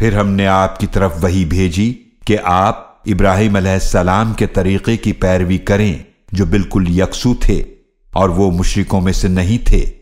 फिर हमने आपकी तरफ़ वही भेजी कि आप इब्राहिम सलाम के तरीके की पैरवी करें, जो बिल्कुल यकसू थे और वो मुशरिकों में से नहीं थे।